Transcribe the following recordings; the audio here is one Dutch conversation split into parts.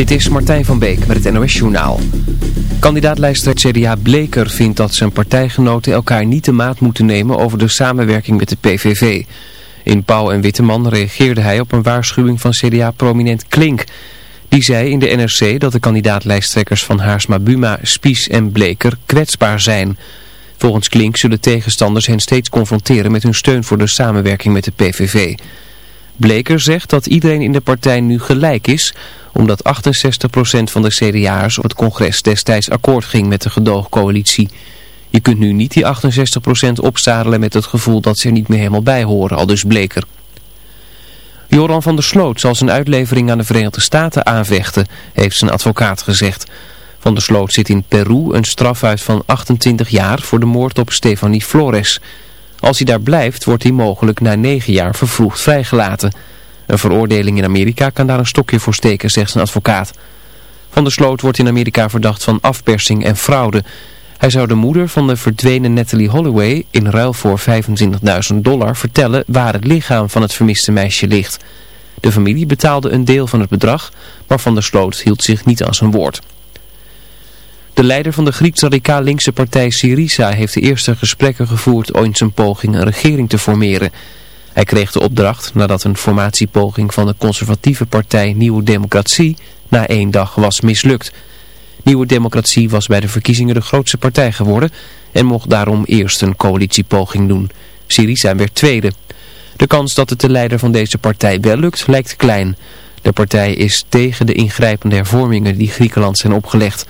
Dit is Martijn van Beek met het NOS Journaal. Kandidaatlijster CDA Bleker vindt dat zijn partijgenoten elkaar niet de maat moeten nemen over de samenwerking met de PVV. In Pauw en Witteman reageerde hij op een waarschuwing van CDA-prominent Klink. Die zei in de NRC dat de kandidaatlijsttrekkers van Haarsma Buma, Spies en Bleker kwetsbaar zijn. Volgens Klink zullen tegenstanders hen steeds confronteren met hun steun voor de samenwerking met de PVV. Bleker zegt dat iedereen in de partij nu gelijk is, omdat 68% van de CDA'ers op het congres destijds akkoord ging met de gedoogcoalitie. Je kunt nu niet die 68% opstadelen met het gevoel dat ze er niet meer helemaal bij horen, al dus Bleker. Joran van der Sloot zal zijn uitlevering aan de Verenigde Staten aanvechten, heeft zijn advocaat gezegd. Van der Sloot zit in Peru een straf uit van 28 jaar voor de moord op Stefanie Flores. Als hij daar blijft, wordt hij mogelijk na 9 jaar vervroegd vrijgelaten. Een veroordeling in Amerika kan daar een stokje voor steken, zegt zijn advocaat. Van der Sloot wordt in Amerika verdacht van afpersing en fraude. Hij zou de moeder van de verdwenen Natalie Holloway in ruil voor 25.000 dollar vertellen waar het lichaam van het vermiste meisje ligt. De familie betaalde een deel van het bedrag, maar Van der Sloot hield zich niet aan zijn woord. De leider van de Grieks-radicaal linkse partij Syriza heeft de eerste gesprekken gevoerd ooit zijn poging een regering te formeren. Hij kreeg de opdracht nadat een formatiepoging van de conservatieve partij Nieuwe Democratie na één dag was mislukt. Nieuwe Democratie was bij de verkiezingen de grootste partij geworden en mocht daarom eerst een coalitiepoging doen. Syriza werd tweede. De kans dat het de leider van deze partij wel lukt lijkt klein. De partij is tegen de ingrijpende hervormingen die Griekenland zijn opgelegd.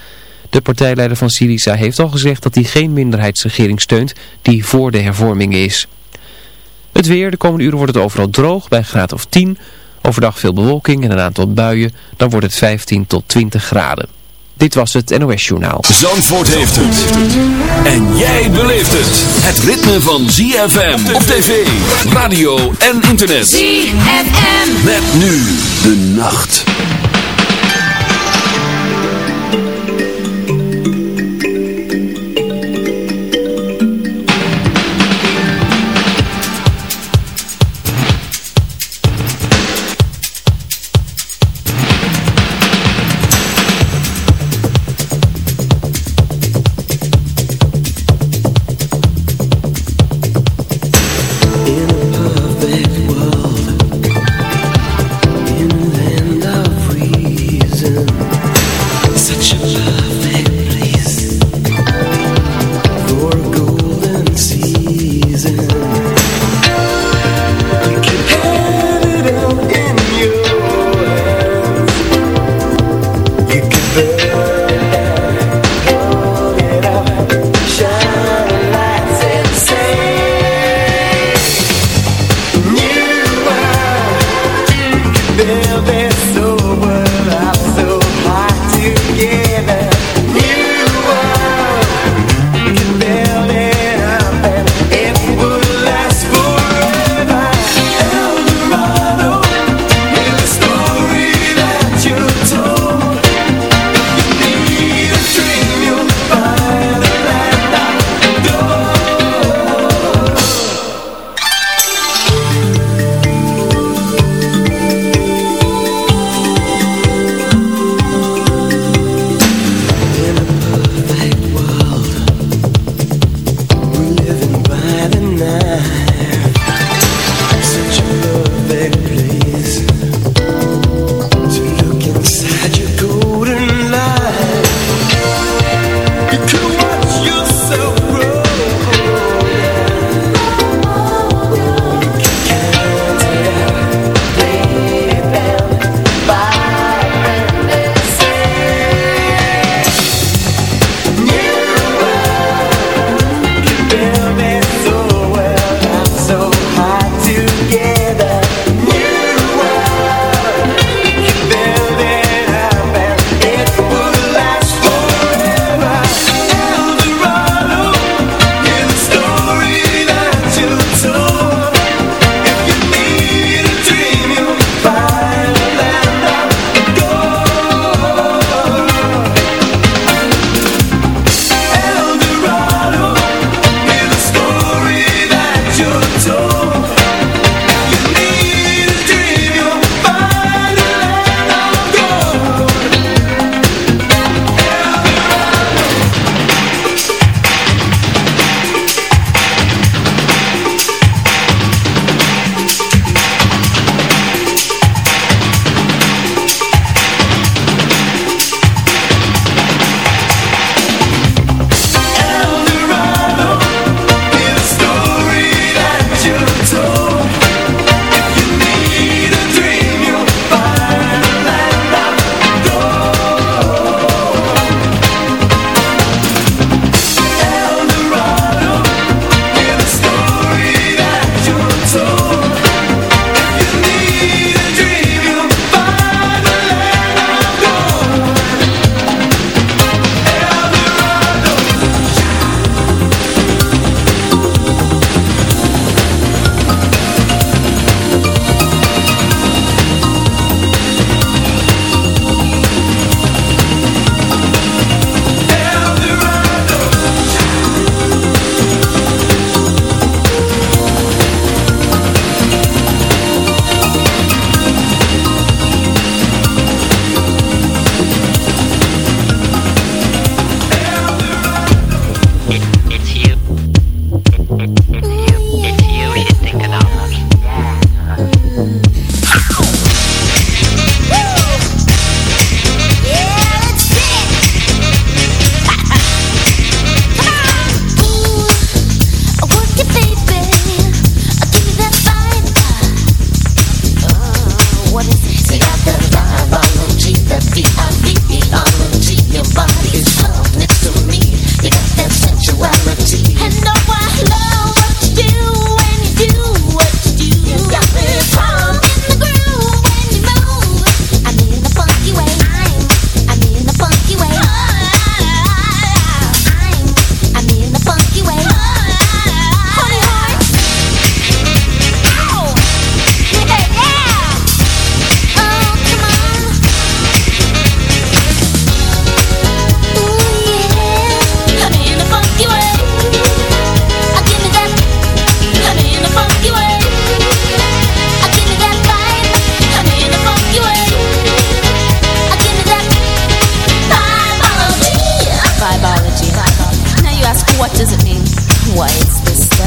De partijleider van Syriza heeft al gezegd dat hij geen minderheidsregering steunt die voor de hervormingen is. Het weer, de komende uren wordt het overal droog bij een graad of 10. Overdag veel bewolking en een aantal buien, dan wordt het 15 tot 20 graden. Dit was het NOS Journaal. Zandvoort heeft het. En jij beleeft het. Het ritme van ZFM op tv, radio en internet. ZFM. Met nu de nacht.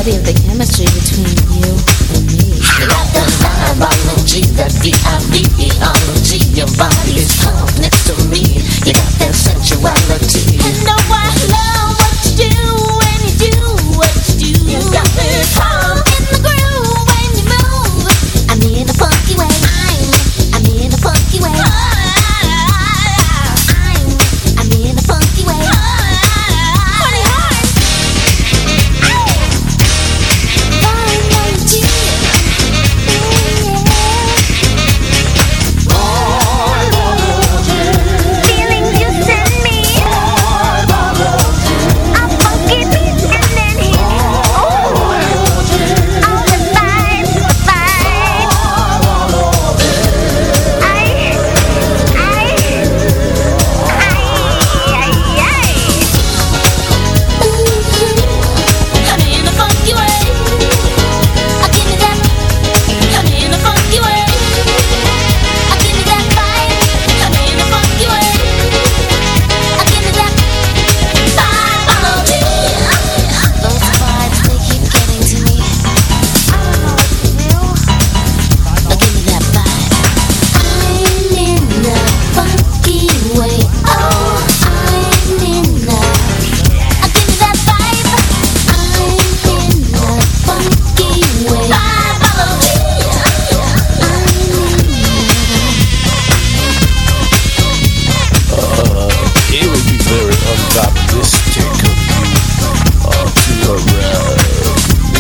study of the chemistry between you and me. Like the biology, that B-I-V-E-R-O-G, your body is hot next to me. You got that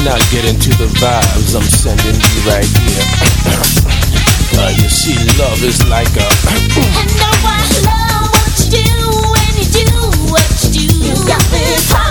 Not get into the vibes I'm sending you right here. uh, you see, love is like a. and no, I love what you do when you do what you do. You got me.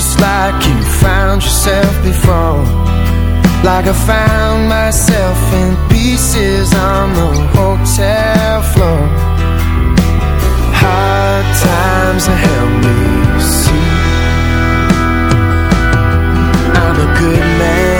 just like you found yourself before. Like I found myself in pieces on the hotel floor. Hard times help me see. I'm a good man.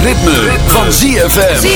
ritme, van ZFM.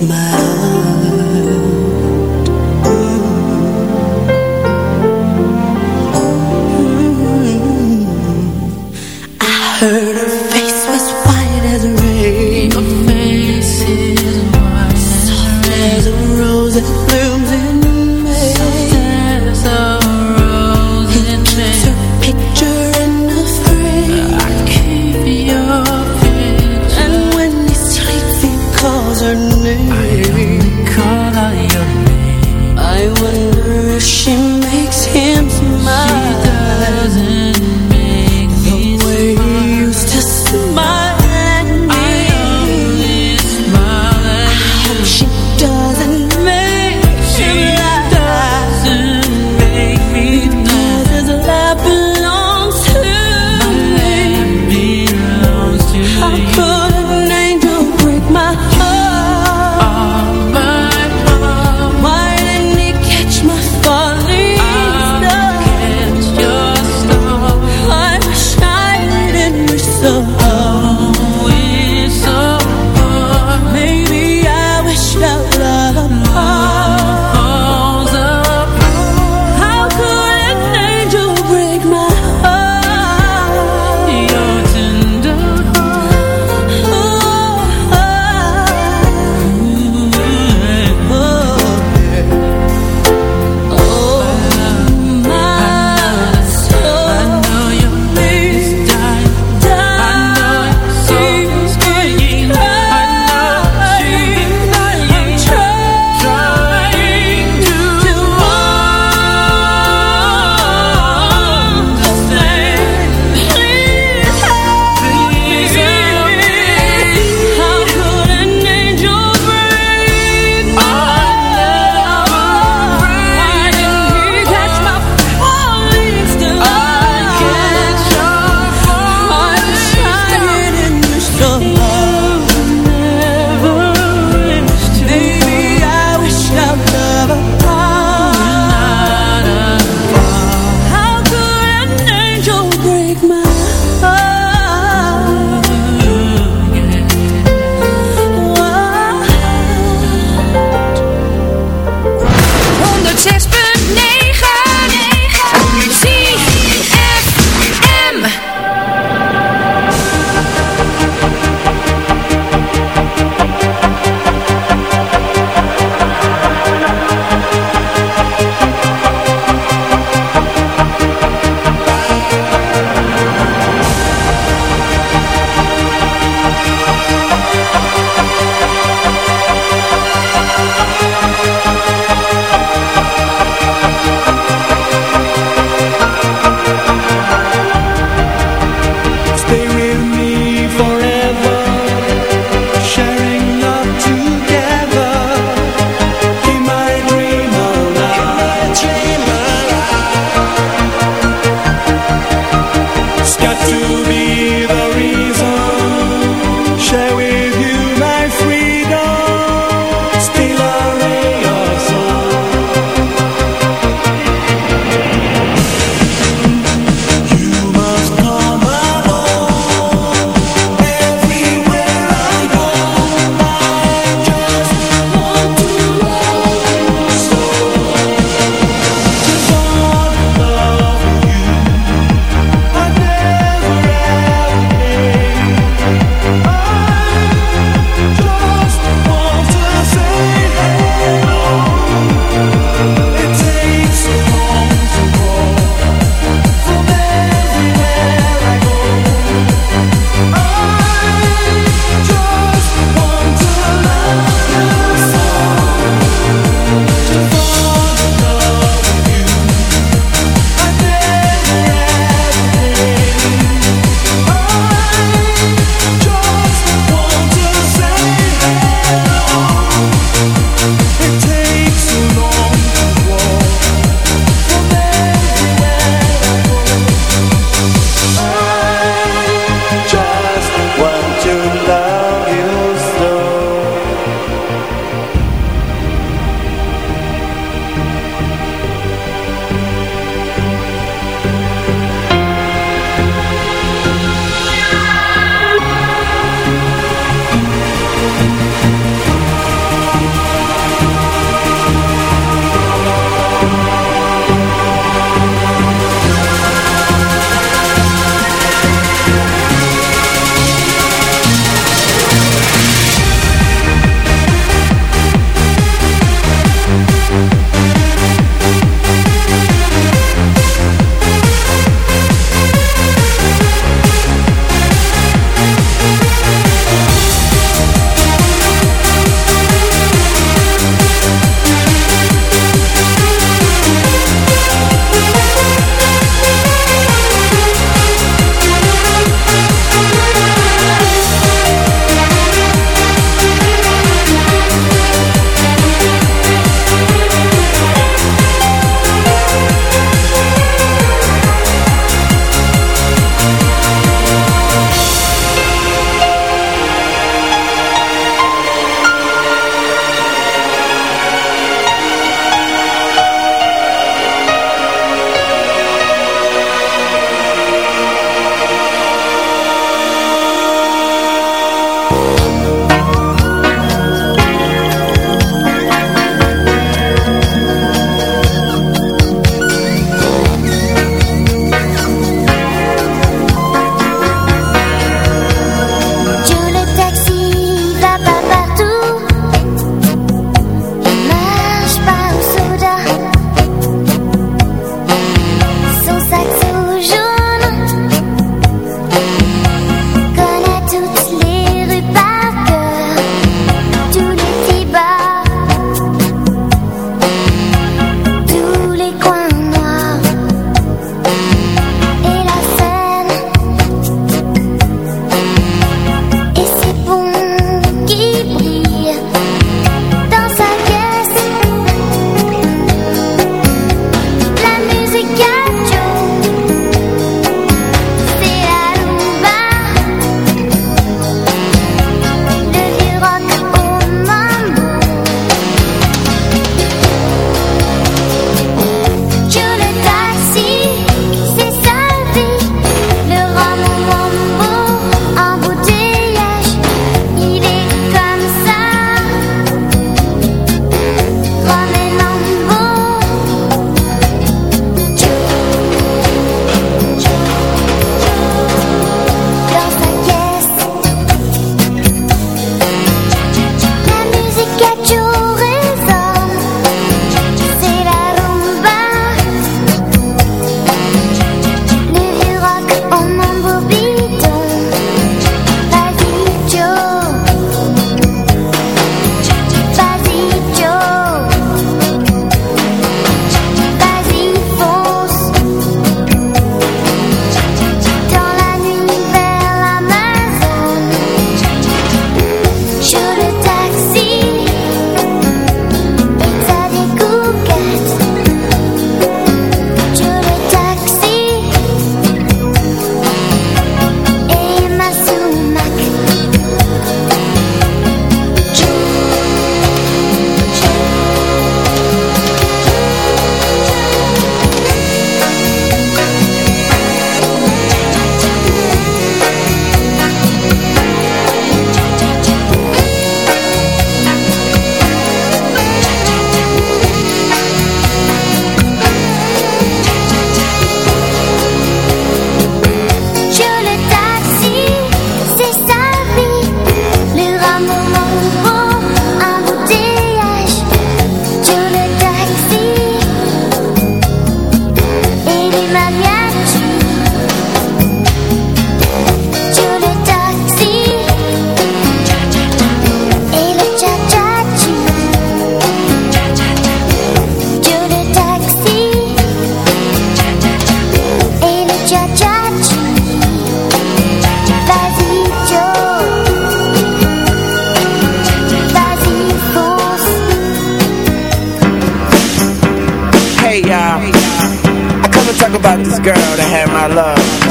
my